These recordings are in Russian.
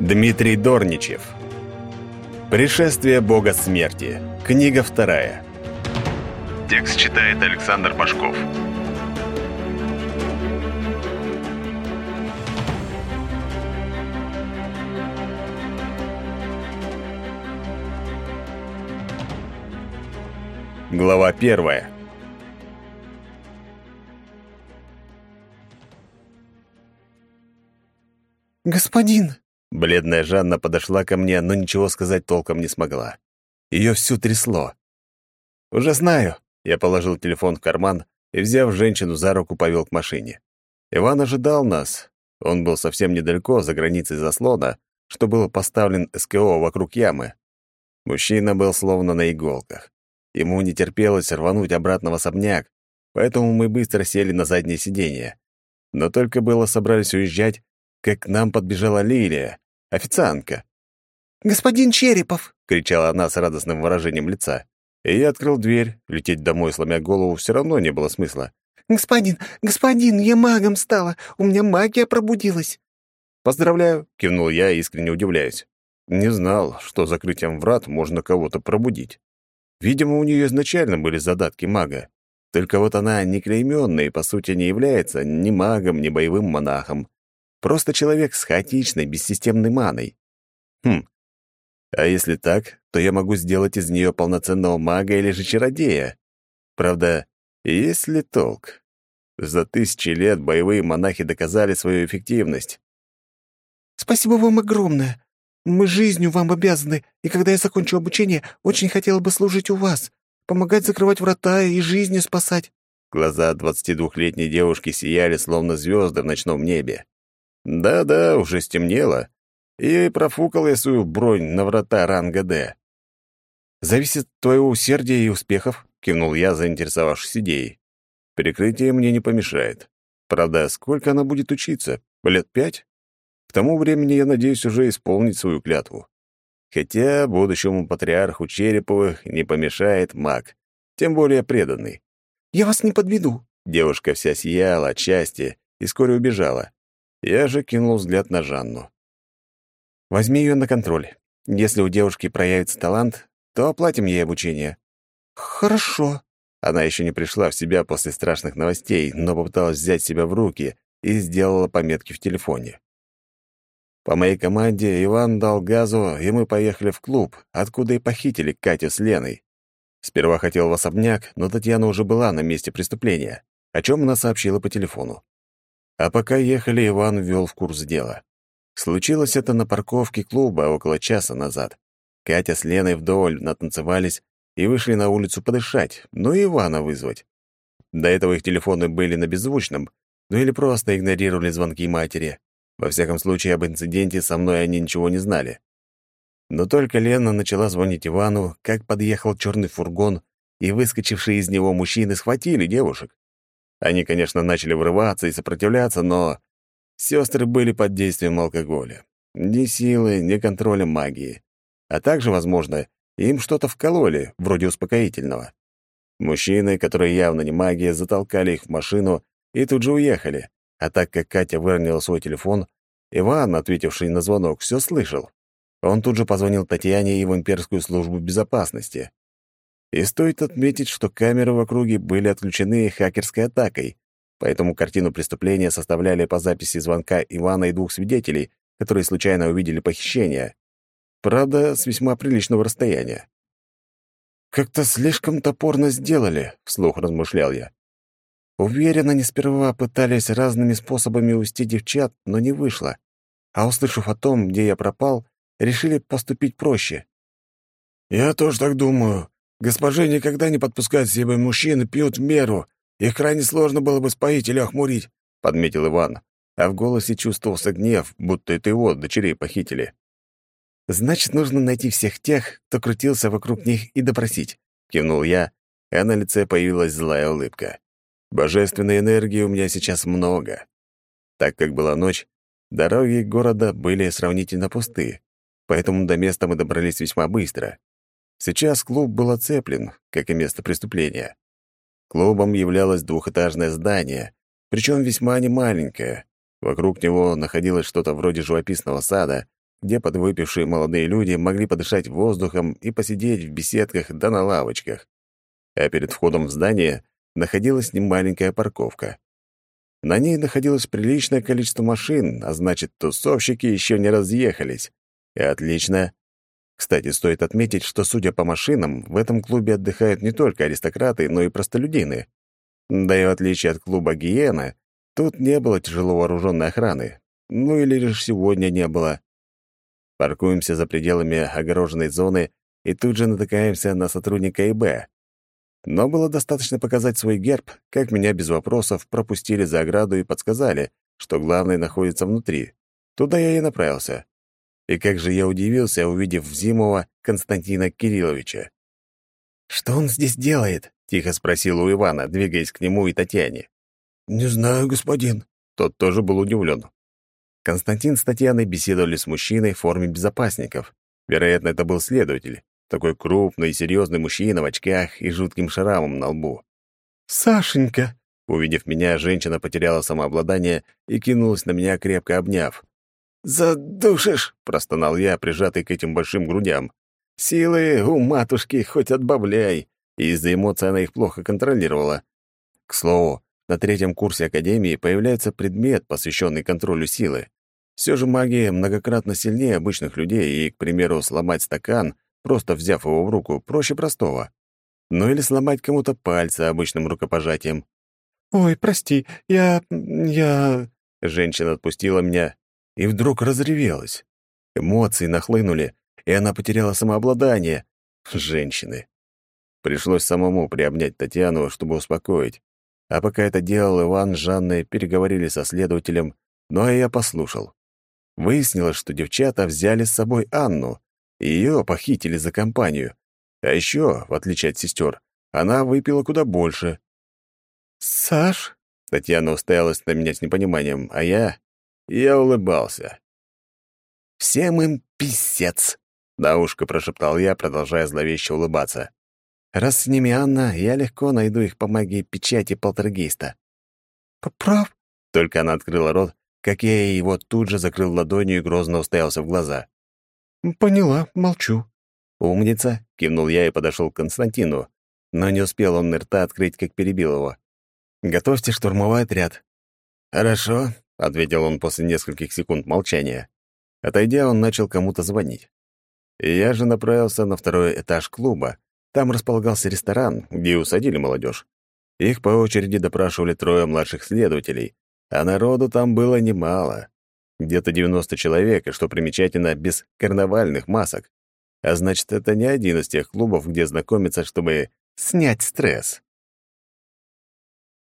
Дмитрий Дорничев. Пришествие бога смерти. Книга вторая. Текст читает Александр Башков. Глава первая. «Господин!» Бледная Жанна подошла ко мне, но ничего сказать толком не смогла. Ее всю трясло. «Уже знаю». Я положил телефон в карман и, взяв женщину за руку, повел к машине. Иван ожидал нас. Он был совсем недалеко, за границей заслона, что было поставлен СКО вокруг ямы. Мужчина был словно на иголках. Ему не терпелось рвануть обратно в особняк, поэтому мы быстро сели на заднее сиденье. Но только было собрались уезжать, как к нам подбежала Лилия, официантка. «Господин Черепов!» — кричала она с радостным выражением лица. И я открыл дверь. Лететь домой, сломя голову, все равно не было смысла. «Господин, господин, я магом стала! У меня магия пробудилась!» «Поздравляю!» — кивнул я, искренне удивляюсь. Не знал, что закрытием врат можно кого-то пробудить. Видимо, у нее изначально были задатки мага. Только вот она не клеймённая и, по сути, не является ни магом, ни боевым монахом. Просто человек с хаотичной, бессистемной маной. Хм. А если так, то я могу сделать из нее полноценного мага или же чародея. Правда, есть ли толк? За тысячи лет боевые монахи доказали свою эффективность. «Спасибо вам огромное. Мы жизнью вам обязаны, и когда я закончу обучение, очень хотела бы служить у вас, помогать закрывать врата и жизни спасать». Глаза двадцатидвухлетней девушки сияли, словно звезды в ночном небе. Да-да, уже стемнело, и профукал я свою бронь на врата ранга Д. «Зависит от твоего усердия и успехов», — кивнул я, заинтересовавшись идеей. «Перекрытие мне не помешает. Правда, сколько она будет учиться? Лет пять? К тому времени я надеюсь уже исполнить свою клятву. Хотя будущему патриарху Череповых не помешает маг, тем более преданный. «Я вас не подведу». Девушка вся сияла от счастья и вскоре убежала. Я же кинул взгляд на Жанну. «Возьми ее на контроль. Если у девушки проявится талант, то оплатим ей обучение». «Хорошо». Она еще не пришла в себя после страшных новостей, но попыталась взять себя в руки и сделала пометки в телефоне. По моей команде Иван дал газу, и мы поехали в клуб, откуда и похитили Катю с Леной. Сперва хотел в особняк, но Татьяна уже была на месте преступления, о чем она сообщила по телефону. А пока ехали, Иван ввел в курс дела. Случилось это на парковке клуба около часа назад. Катя с Леной вдоволь натанцевались и вышли на улицу подышать, ну и Ивана вызвать. До этого их телефоны были на беззвучном, ну или просто игнорировали звонки матери. Во всяком случае, об инциденте со мной они ничего не знали. Но только Лена начала звонить Ивану, как подъехал черный фургон, и выскочившие из него мужчины схватили девушек. Они, конечно, начали врываться и сопротивляться, но сестры были под действием алкоголя. Ни силы, ни контроля магии. А также, возможно, им что-то вкололи, вроде успокоительного. Мужчины, которые явно не магия, затолкали их в машину и тут же уехали. А так как Катя выронила свой телефон, Иван, ответивший на звонок, все слышал. Он тут же позвонил Татьяне и в имперскую службу безопасности. И стоит отметить, что камеры в округе были отключены хакерской атакой, поэтому картину преступления составляли по записи звонка Ивана и двух свидетелей, которые случайно увидели похищение. Правда, с весьма приличного расстояния. «Как-то слишком топорно сделали», — вслух размышлял я. Уверен, они сперва пытались разными способами увести девчат, но не вышло. А услышав о том, где я пропал, решили поступить проще. «Я тоже так думаю. Госпожи никогда не подпускают себе мужчин и пьют в меру. Их крайне сложно было бы споить или охмурить», — подметил Иван, а в голосе чувствовался гнев, будто это его дочерей похитили. «Значит, нужно найти всех тех, кто крутился вокруг них, и допросить», — кивнул я, а на лице появилась злая улыбка. «Божественной энергии у меня сейчас много». Так как была ночь, дороги города были сравнительно пусты, поэтому до места мы добрались весьма быстро. Сейчас клуб был оцеплен, как и место преступления. Клубом являлось двухэтажное здание, причем весьма немаленькое. Вокруг него находилось что-то вроде живописного сада, где подвыпившие молодые люди могли подышать воздухом и посидеть в беседках да на лавочках. А перед входом в здание находилась немаленькая парковка. На ней находилось приличное количество машин, а значит, тусовщики еще не разъехались. И отлично. Кстати, стоит отметить, что, судя по машинам, в этом клубе отдыхают не только аристократы, но и простолюдины. Да и в отличие от клуба «Гиена», тут не было тяжело вооруженной охраны. Ну или лишь сегодня не было. Паркуемся за пределами огороженной зоны и тут же натыкаемся на сотрудника ИБ. Но было достаточно показать свой герб, как меня без вопросов пропустили за ограду и подсказали, что главный находится внутри. Туда я и направился. И как же я удивился, увидев Зимова Константина Кирилловича. «Что он здесь делает?» — тихо спросил у Ивана, двигаясь к нему и Татьяне. «Не знаю, господин». Тот тоже был удивлен. Константин с Татьяной беседовали с мужчиной в форме безопасников. Вероятно, это был следователь. Такой крупный и серьезный мужчина в очках и жутким шрамом на лбу. «Сашенька!» Увидев меня, женщина потеряла самообладание и кинулась на меня, крепко обняв. «Задушишь!» — простонал я, прижатый к этим большим грудям. Силы у матушки хоть отбавляй, и из-за эмоций она их плохо контролировала. К слову, на третьем курсе Академии появляется предмет, посвященный контролю силы. Все же магия многократно сильнее обычных людей, и, к примеру, сломать стакан просто взяв его в руку, проще простого. Ну или сломать кому-то пальцы обычным рукопожатием. «Ой, прости, я... я...» Женщина отпустила меня и вдруг разревелась. Эмоции нахлынули, и она потеряла самообладание. Женщины. Пришлось самому приобнять Татьяну, чтобы успокоить. А пока это делал, Иван с Жанной переговорили со следователем, ну а я послушал. Выяснилось, что девчата взяли с собой Анну, ее похитили за компанию. А еще, в отличие от сестер, она выпила куда больше. «Саш?» — Татьяна уставилась на меня с непониманием, а я... Я улыбался. «Всем им писец!» — на ушко прошептал я, продолжая зловеще улыбаться. «Раз с ними Анна, я легко найду их по магии печати полтергейста». «Поправ?» Только она открыла рот, как я его тут же закрыл ладонью и грозно уставился в глаза. «Поняла, молчу». «Умница», — кивнул я и подошел к Константину, но не успел он рта открыть, как перебил его. «Готовьте штурмовой отряд». «Хорошо», — ответил он после нескольких секунд молчания. Отойдя, он начал кому-то звонить. И я же направился на второй этаж клуба. Там располагался ресторан, где усадили молодежь. Их по очереди допрашивали трое младших следователей, а народу там было немало где-то 90 человек, и, что примечательно, без карнавальных масок. А значит, это не один из тех клубов, где знакомиться, чтобы снять стресс.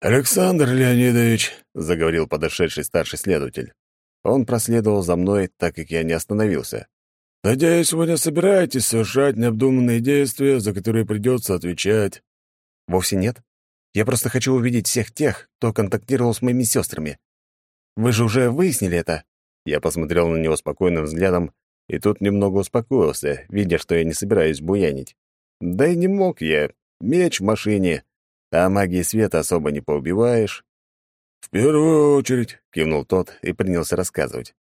«Александр Леонидович», — заговорил подошедший старший следователь. Он проследовал за мной, так как я не остановился. «Надеюсь, вы не собираетесь совершать необдуманные действия, за которые придется отвечать?» «Вовсе нет. Я просто хочу увидеть всех тех, кто контактировал с моими сестрами. Вы же уже выяснили это?» Я посмотрел на него спокойным взглядом, и тут немного успокоился, видя, что я не собираюсь буянить. Да и не мог я. Меч в машине, а магии света особо не поубиваешь. «В первую очередь», — кивнул тот и принялся рассказывать.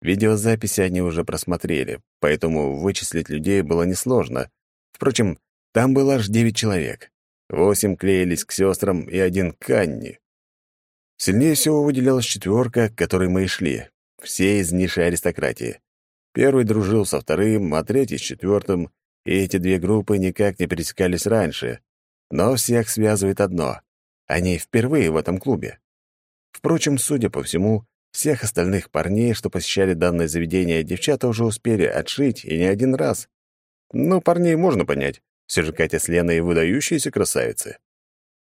Видеозаписи они уже просмотрели, поэтому вычислить людей было несложно. Впрочем, там было аж девять человек. Восемь клеились к сестрам и один к Анне. Сильнее всего выделялась четверка, к которой мы и шли все из низшей аристократии. Первый дружил со вторым, а третий — с четвертым, и эти две группы никак не пересекались раньше. Но всех связывает одно — они впервые в этом клубе. Впрочем, судя по всему, всех остальных парней, что посещали данное заведение, девчата уже успели отшить и не один раз. Ну, парней можно понять, все же Катя с Леной выдающиеся красавицы.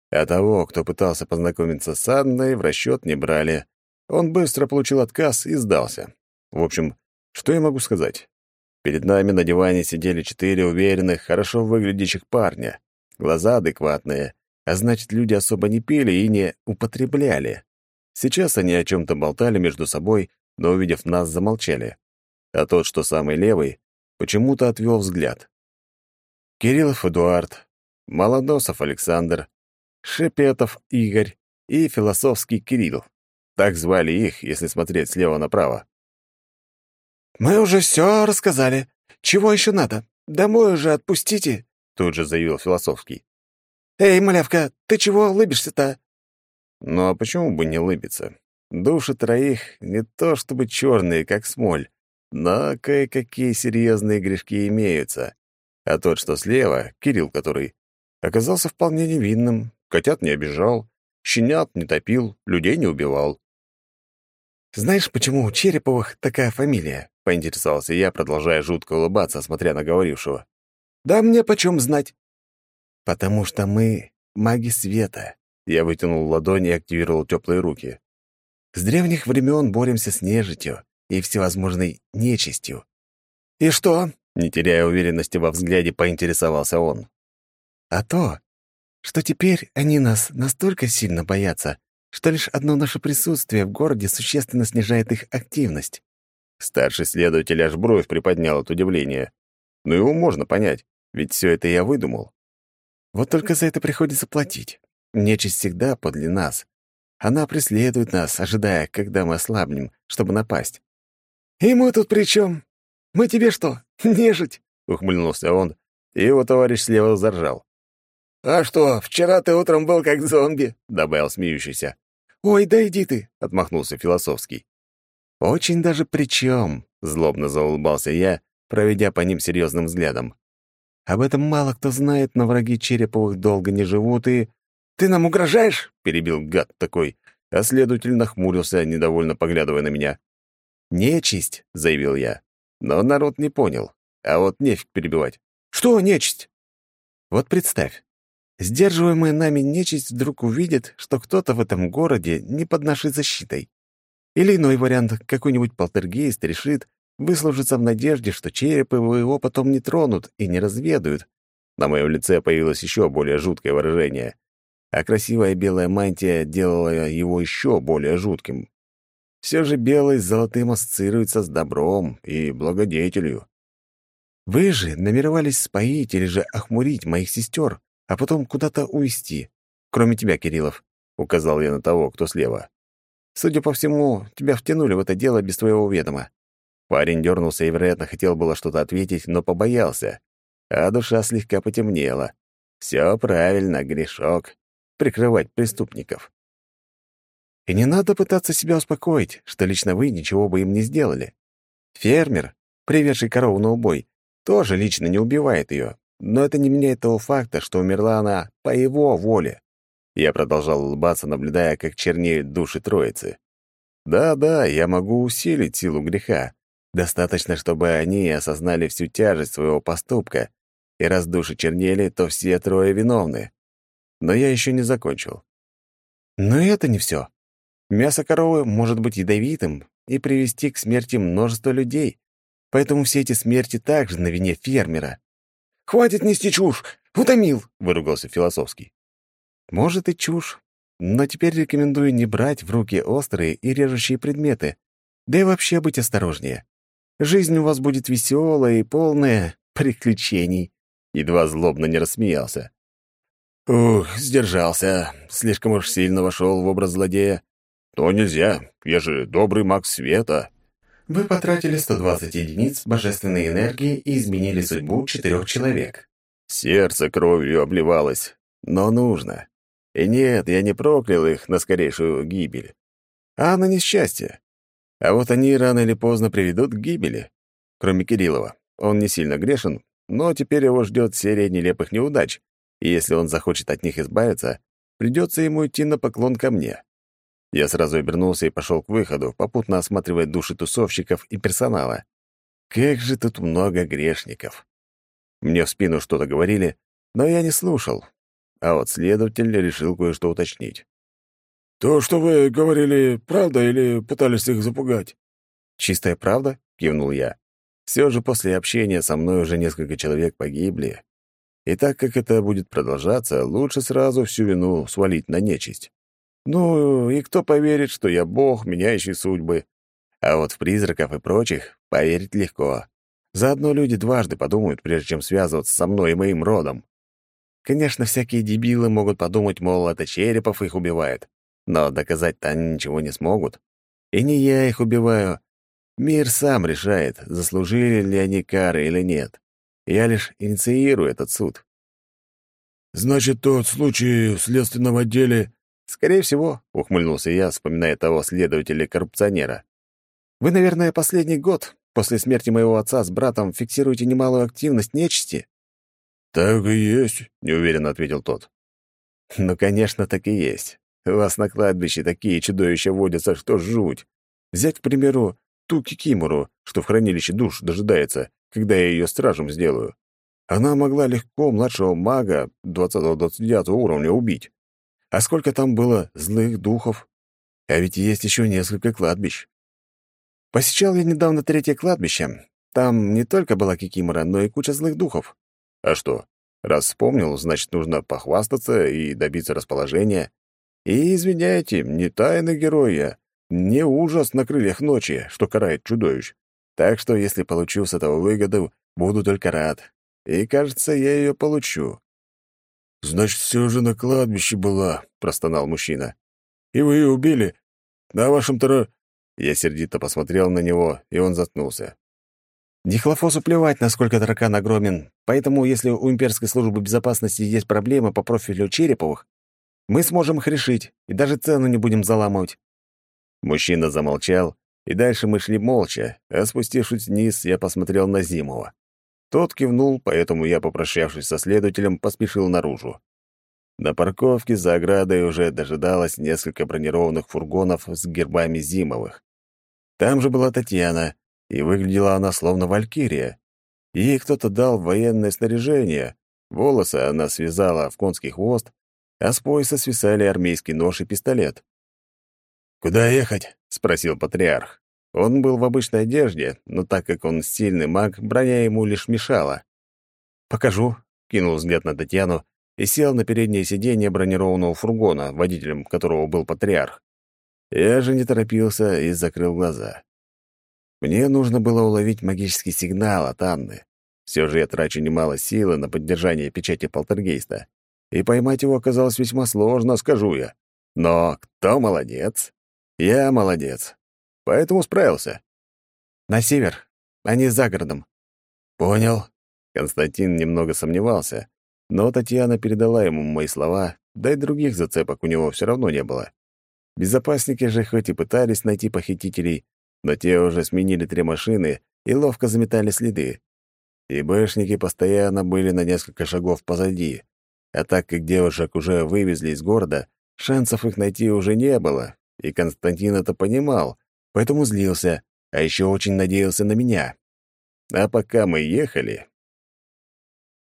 А того, кто пытался познакомиться с Анной, в расчет не брали. Он быстро получил отказ и сдался. В общем, что я могу сказать? Перед нами на диване сидели четыре уверенных, хорошо выглядящих парня. Глаза адекватные, а значит, люди особо не пили и не употребляли. Сейчас они о чем-то болтали между собой, но, увидев нас, замолчали. А тот, что самый левый, почему-то отвел взгляд. Кириллов Эдуард, Молодосов Александр, Шепетов Игорь и Философский Кирилл. Так звали их, если смотреть слева направо. «Мы уже все рассказали. Чего еще надо? Домой уже отпустите», — тут же заявил философский. «Эй, малявка, ты чего улыбишься-то?» «Ну а почему бы не улыбиться? Души троих не то чтобы черные, как смоль, но кое-какие серьезные грешки имеются. А тот, что слева, Кирилл который, оказался вполне невинным, котят не обижал, щенят не топил, людей не убивал. «Знаешь, почему у Череповых такая фамилия?» — поинтересовался я, продолжая жутко улыбаться, смотря на говорившего. «Да мне почем знать?» «Потому что мы маги света», — я вытянул ладони и активировал теплые руки. «С древних времен боремся с нежитью и всевозможной нечистью». «И что?» — не теряя уверенности во взгляде, поинтересовался он. «А то, что теперь они нас настолько сильно боятся, что лишь одно наше присутствие в городе существенно снижает их активность. Старший следователь аж бровь приподнял от удивления. Но его можно понять, ведь все это я выдумал. Вот только за это приходится платить. Нечисть всегда подле нас. Она преследует нас, ожидая, когда мы ослабнем, чтобы напасть. «И мы тут при чем? Мы тебе что, нежить?» — ухмыльнулся он, и его товарищ слева заржал. «А что, вчера ты утром был как зомби», — добавил смеющийся. «Ой, да иди ты», — отмахнулся философский. «Очень даже причем», — злобно заулыбался я, проведя по ним серьезным взглядом. «Об этом мало кто знает, но враги Череповых долго не живут и...» «Ты нам угрожаешь?» — перебил гад такой, а следователь нахмурился, недовольно поглядывая на меня. «Нечисть», — заявил я. Но народ не понял, а вот нефиг перебивать. «Что нечисть?» «Вот представь, Сдерживаемая нами нечисть вдруг увидит, что кто-то в этом городе не под нашей защитой. Или иной вариант, какой-нибудь полтергейст решит выслужиться в надежде, что Череповы его потом не тронут и не разведают. На моем лице появилось еще более жуткое выражение, а красивая белая мантия делала его еще более жутким. Все же белый с золотым ассоциируется с добром и благодетелью. Вы же намеревались споить или же охмурить моих сестер, а потом куда-то увезти. Кроме тебя, Кириллов», — указал я на того, кто слева. «Судя по всему, тебя втянули в это дело без твоего ведома». Парень дернулся и, вероятно, хотел было что-то ответить, но побоялся. А душа слегка потемнела. Все правильно, грешок. Прикрывать преступников. И не надо пытаться себя успокоить, что лично вы ничего бы им не сделали. Фермер, приведший корову на убой, тоже лично не убивает ее, но это не меняет того факта, что умерла она по его воле. Я продолжал улыбаться, наблюдая, как чернеют души троицы. Да-да, я могу усилить силу греха. Достаточно, чтобы они осознали всю тяжесть своего поступка. И раз души чернели, то все трое виновны. Но я еще не закончил. Но это не все. Мясо коровы может быть ядовитым и привести к смерти множества людей. Поэтому все эти смерти также на вине фермера. «Хватит нести чушь! Утомил!» — выругался философский. «Может и чушь, но теперь рекомендую не брать в руки острые и режущие предметы, да и вообще быть осторожнее. Жизнь у вас будет веселая и полная приключений». Едва злобно не рассмеялся. «Ух, сдержался. Слишком уж сильно вошел в образ злодея. То нельзя, я же добрый маг света». Вы потратили 120 единиц божественной энергии и изменили судьбу четырех человек. Сердце кровью обливалось, но нужно. И нет, я не проклял их на скорейшую гибель, а на несчастье. А вот они рано или поздно приведут к гибели. Кроме Кириллова. Он не сильно грешен, но теперь его ждет серия нелепых неудач, и если он захочет от них избавиться, придется ему идти на поклон ко мне. Я сразу обернулся и пошел к выходу, попутно осматривая души тусовщиков и персонала. Как же тут много грешников. Мне в спину что-то говорили, но я не слушал. А вот следователь решил кое-что уточнить. «То, что вы говорили, правда или пытались их запугать?» «Чистая правда?» — кивнул я. Все же после общения со мной уже несколько человек погибли. И так как это будет продолжаться, лучше сразу всю вину свалить на нечисть. Ну, и кто поверит, что я бог, меняющий судьбы? А вот в призраков и прочих поверить легко. Заодно люди дважды подумают, прежде чем связываться со мной и моим родом. Конечно, всякие дебилы могут подумать, мол, это Черепов их убивает. Но доказать-то они ничего не смогут. И не я их убиваю, Мир сам решает, заслужили ли они кары или нет. Я лишь инициирую этот суд. «Значит, тот случай в следственном отделе...» «Скорее всего», — ухмыльнулся я, вспоминая того следователя-коррупционера. «Вы, наверное, последний год после смерти моего отца с братом фиксируете немалую активность нечисти?» «Так и есть», — неуверенно ответил тот. «Ну, конечно, так и есть. У вас на кладбище такие чудовища водятся, что жуть. Взять, к примеру, ту Кикимору, что в хранилище душ дожидается, когда я ее стражем сделаю. Она могла легко младшего мага 20-29 уровня убить. А сколько там было злых духов? А ведь есть еще несколько кладбищ. Посещал я недавно третье кладбище. Там не только была Кикимора, но и куча злых духов. А что? Раз вспомнил, значит, нужно похвастаться и добиться расположения. И, извиняйте, не тайный герой я, не ужас на крыльях ночи, что карает чудовищ. Так что, если получу с этого выгоду, буду только рад. И, кажется, я ее получу. «Значит, все же на кладбище была», — простонал мужчина. «И вы ее убили? На вашем таро...» Я сердито посмотрел на него, и он заткнулся. Дихлофосу плевать, насколько таракан огромен, поэтому если у имперской службы безопасности есть проблемы по профилю Череповых, мы сможем их решить и даже цену не будем заламывать». Мужчина замолчал, и дальше мы шли молча, а спустившись вниз, я посмотрел на Зимова. Тот кивнул, поэтому я, попрощавшись со следователем, поспешил наружу. На парковке за оградой уже дожидалось несколько бронированных фургонов с гербами Зимовых. Там же была Татьяна, и выглядела она словно валькирия. Ей кто-то дал военное снаряжение, волосы она связала в конский хвост, а с пояса свисали армейский нож и пистолет. «Куда ехать?» — спросил патриарх. Он был в обычной одежде, но так как он сильный маг, броня ему лишь мешала. «Покажу», — кинул взгляд на Татьяну и сел на переднее сиденье бронированного фургона, водителем которого был патриарх. Я же не торопился и закрыл глаза. Мне нужно было уловить магический сигнал от Анны. Все же я трачу немало силы на поддержание печати полтергейста. И поймать его оказалось весьма сложно, скажу я. Но кто молодец? Я молодец поэтому справился. На север, а не за городом. Понял. Константин немного сомневался, но Татьяна передала ему мои слова, да и других зацепок у него все равно не было. Безопасники же хоть и пытались найти похитителей, но те уже сменили три машины и ловко заметали следы. И бэшники постоянно были на несколько шагов позади. А так как девушек уже вывезли из города, шансов их найти уже не было, и Константин это понимал, поэтому злился, а еще очень надеялся на меня. А пока мы ехали...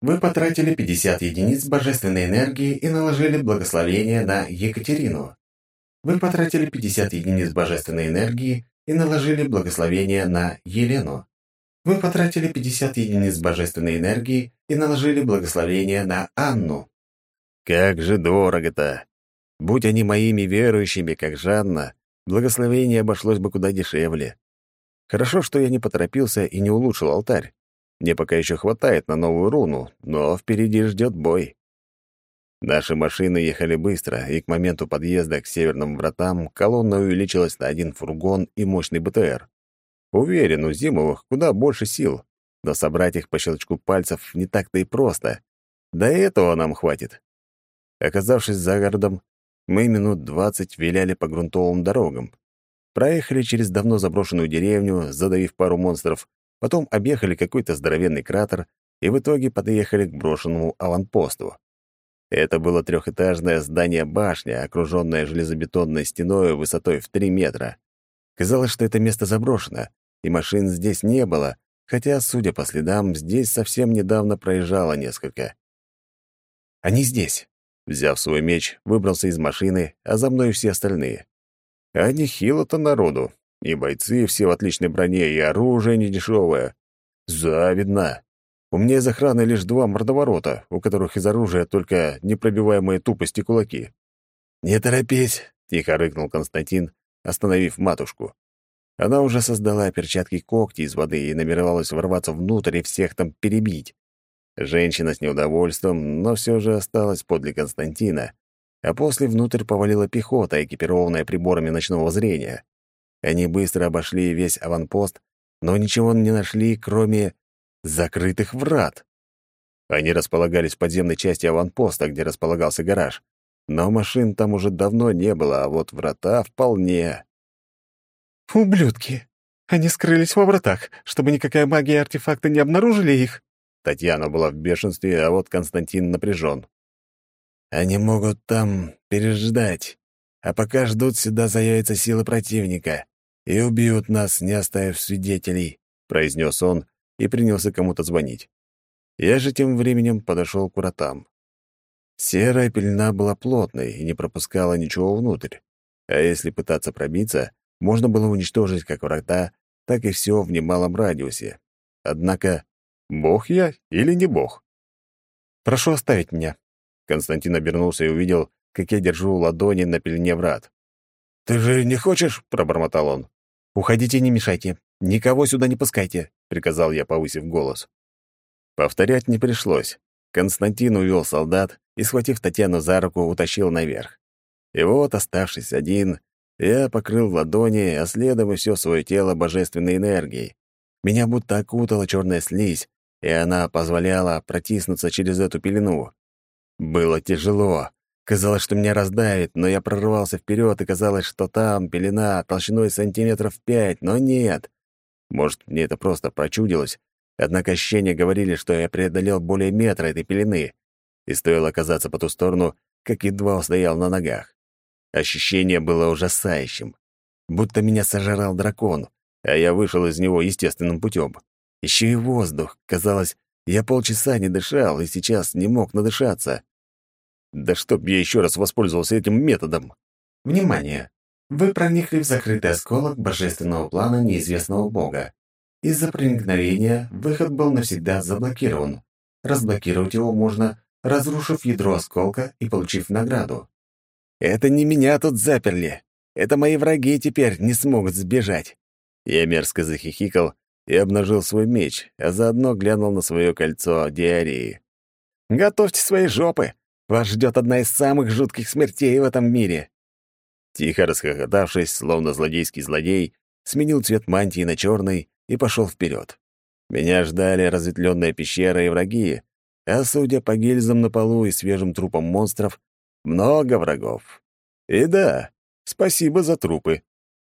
Вы потратили 50 единиц божественной энергии и наложили благословение на Екатерину. Вы потратили 50 единиц божественной энергии и наложили благословение на Елену. Вы потратили 50 единиц божественной энергии и наложили благословение на Анну. Как же дорого-то! Будь они моими верующими, как Жанна, благословение обошлось бы куда дешевле. Хорошо, что я не поторопился и не улучшил алтарь. Мне пока еще хватает на новую руну, но впереди ждет бой. Наши машины ехали быстро, и к моменту подъезда к северным вратам колонна увеличилась на один фургон и мощный БТР. Уверен, у Зимовых куда больше сил, но собрать их по щелчку пальцев не так-то и просто. До этого нам хватит. Оказавшись за городом, мы минут двадцать виляли по грунтовым дорогам. Проехали через давно заброшенную деревню, задавив пару монстров, потом объехали какой-то здоровенный кратер и в итоге подъехали к брошенному аванпосту. Это было трехэтажное здание-башня, окруженное железобетонной стеной высотой в три метра. Казалось, что это место заброшено, и машин здесь не было, хотя, судя по следам, здесь совсем недавно проезжало несколько. «Они здесь», Взяв свой меч, выбрался из машины, а за мной все остальные. А нехило-то народу. И бойцы все в отличной броне, и оружие недешевое. Завидно. У меня из охраны лишь два мордоворота, у которых из оружия только непробиваемые тупости кулаки. «Не торопись», — тихо рыкнул Константин, остановив матушку. Она уже создала перчатки когти из воды и намеревалась ворваться внутрь и всех там перебить. Женщина с неудовольствием, но все же осталась подле Константина, а после внутрь повалила пехота, экипированная приборами ночного зрения. Они быстро обошли весь аванпост, но ничего не нашли, кроме закрытых врат. Они располагались в подземной части аванпоста, где располагался гараж. Но машин там уже давно не было, а вот врата вполне. «Ублюдки! Они скрылись во вратах, чтобы никакая магия и артефакты не обнаружили их!» Татьяна была в бешенстве, а вот Константин напряжен. «Они могут там переждать, а пока ждут, сюда заявятся силы противника и убьют нас, не оставив свидетелей», — произнес он и принялся кому-то звонить. Я же тем временем подошел к вратам. Серая пелена была плотной и не пропускала ничего внутрь. А если пытаться пробиться, можно было уничтожить как врата, так и все в немалом радиусе. Однако, бог я или не бог? «Прошу оставить меня». Константин обернулся и увидел, как я держу ладони на пелене врат. «Ты же не хочешь?» — пробормотал он. «Уходите, не мешайте. Никого сюда не пускайте», — приказал я, повысив голос. Повторять не пришлось. Константин увел солдат и, схватив Татьяну за руку, утащил наверх. И вот, оставшись один, я покрыл ладони, а следом и все свое тело божественной энергией. Меня будто окутала черная слизь, и она позволяла протиснуться через эту пелену. Было тяжело. Казалось, что меня раздавит, но я прорвался вперед, и казалось, что там пелена толщиной сантиметров пять, но нет. Может, мне это просто прочудилось, Однако ощущения говорили, что я преодолел более метра этой пелены, и стоило оказаться по ту сторону, как едва устоял на ногах. Ощущение было ужасающим. Будто меня сожрал дракон, а я вышел из него естественным путем. Еще и воздух. Казалось, я полчаса не дышал и сейчас не мог надышаться. Да чтоб я еще раз воспользовался этим методом. Внимание! Вы проникли в закрытый осколок божественного плана неизвестного бога. Из-за проникновения выход был навсегда заблокирован. Разблокировать его можно, разрушив ядро осколка и получив награду. «Это не меня тут заперли. Это мои враги теперь не смогут сбежать». Я мерзко захихикал и обнажил свой меч, а заодно глянул на свое кольцо диарии. «Готовьте свои жопы! Вас ждет одна из самых жутких смертей в этом мире!» Тихо расхохотавшись, словно злодейский злодей, сменил цвет мантии на черный и пошел вперед. Меня ждали разветвленная пещера и враги, а судя по гильзам на полу и свежим трупам монстров, много врагов. И да, спасибо за трупы.